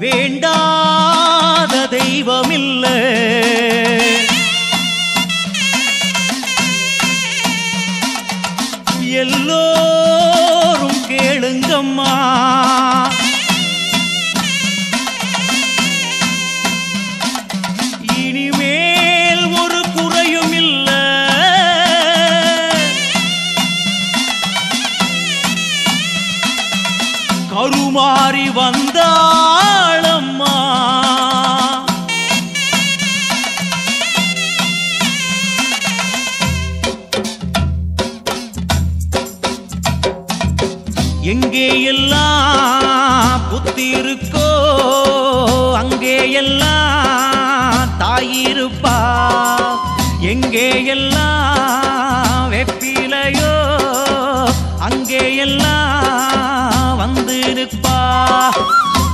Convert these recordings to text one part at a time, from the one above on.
வேண்டாத தெய்வமில்ல. எல்லோரும் கேளுங்கம்மா. இனிமேல் ஒரு குறையும் இல்ல. கருமாறி வந்தா எங்கே எல்லாம் புத்தி இருக்கோ அங்கே எல்லாம் தாயிருப்பா? எங்கே எல்லாம் வெப்பிலையோ? அங்கே எல்லாம் வந்து நிற்பா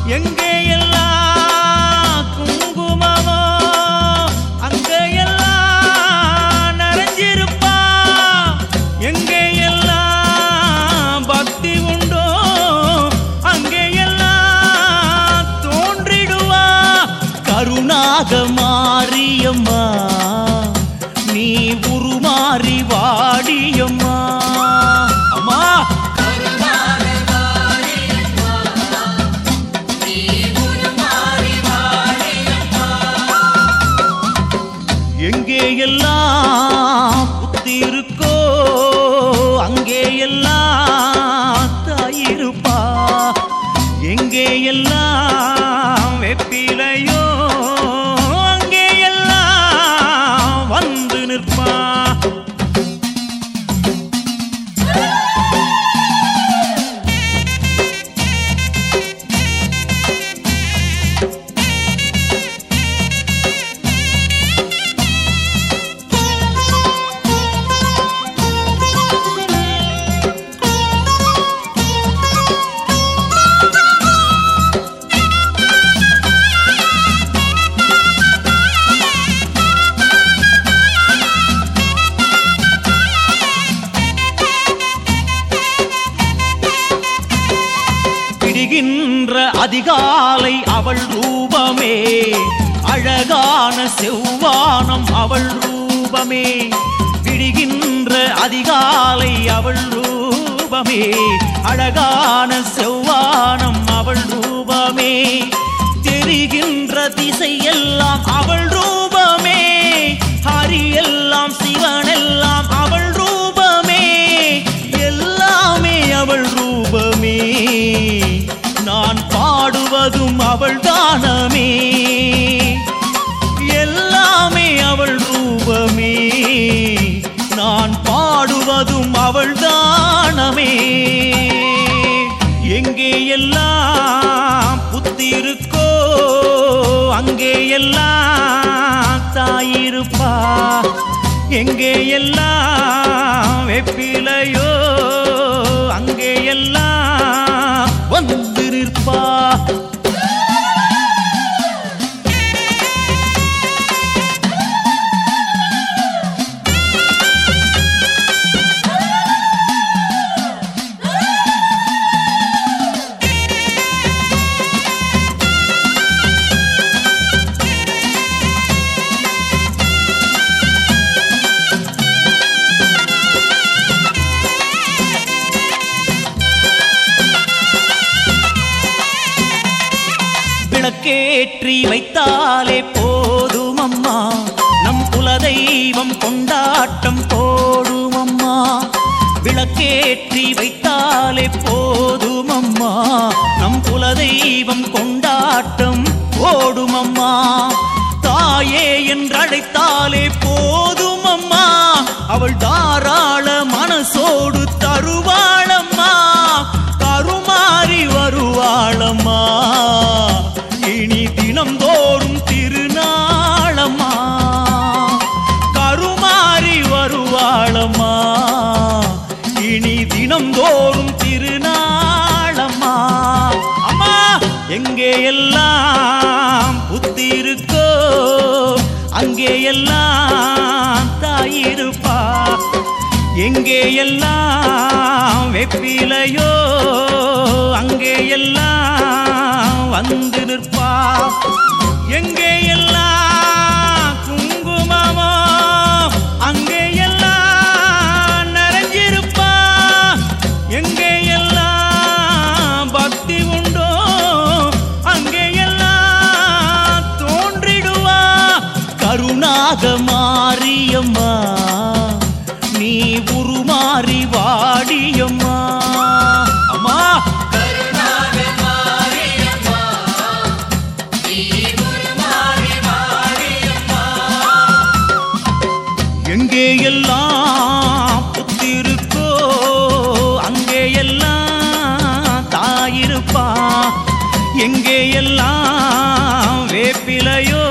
எங்கே ராகமா அதிகாலை அவள் ரூபமே. அழகான செவ்வானம் அவள் ரூபமே. விடுகின்ற அதிகாலை அவள் ரூபமே. அழகான செவ்வானம் அவள் ரூபமே. தெரிகின்ற திசையெல்லாம் அவள் ரூபமே. ஹரி எல்லாம் சிவனெல்லாம் அவள் ரூபமே. எல்லாமே அவள் ரூபமே. அதுவும் அவள் தானமே. எல்லாமே அவள் ரூபமே. நான் பாடுவதும் அவள் தானமே. எங்கே எல்லாம் புத்தி இருக்கோ அங்கே எல்லாம் தாயிருப்பா எங்கே எல்லாம் வெப்பிலையோ அங்கே எல்லாம் வந்து நிற்பா விளக்கேற்றி வைத்தாலே போதும் அம்மா நம் குலதெய்வம் கொண்டாட்டம் போடும் அம்மா விளக்கேற்றி வைத்தாலே போதும் அம்மா நம் குலதெய்வம் கொண்டாட்டம் போடும் அம்மா தாயே என்றழைத்தாலே போதும் அம்மா அவள் தாராள மனசோடு வருவாளம்மா. இனி தினம்தோறும் திருநாளம்மா. அம்மா எங்கே எல்லாம் புத்தி இருக்கோ அங்கே எல்லாம் தாயிருப்பா எங்கே எல்லாம் வெப்பிலையோ அங்கே எல்லாம் வந்து நிற்பா. எங்கே எல்லாம் எங்கே எல்லாம் பக்தி உண்டோ அங்கே எல்லாம் தோன்றிடுவா. கருணாக மாரியம்மா நீ உருமாறி வாடியம்மா. எங்கே எல்லாம் வேப்பிலையோ